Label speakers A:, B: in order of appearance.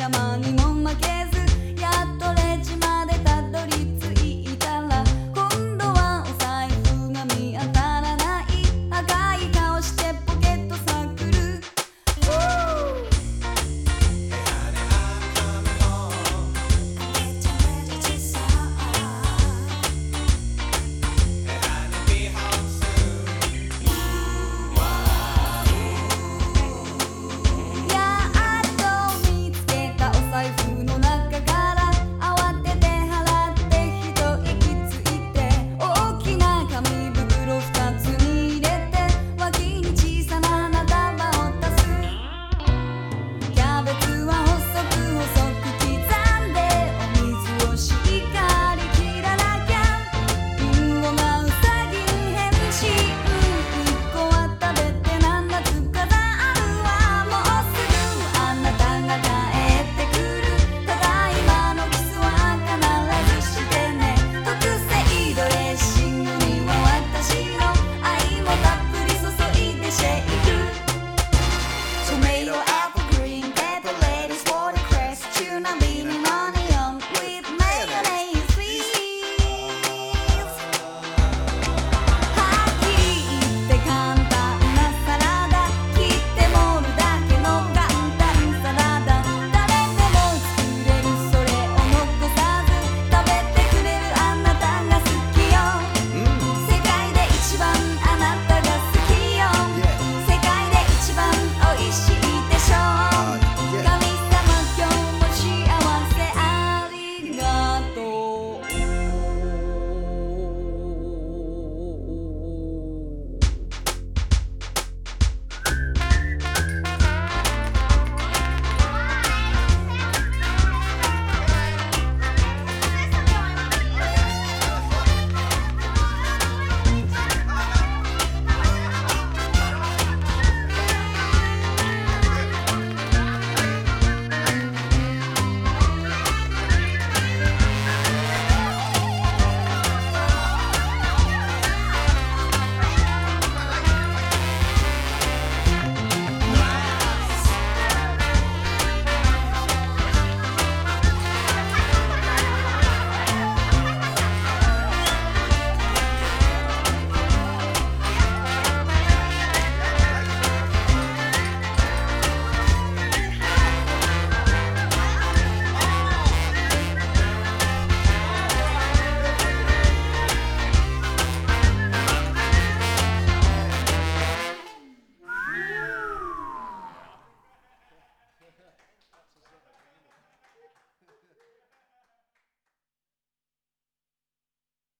A: 邪魔にも負けず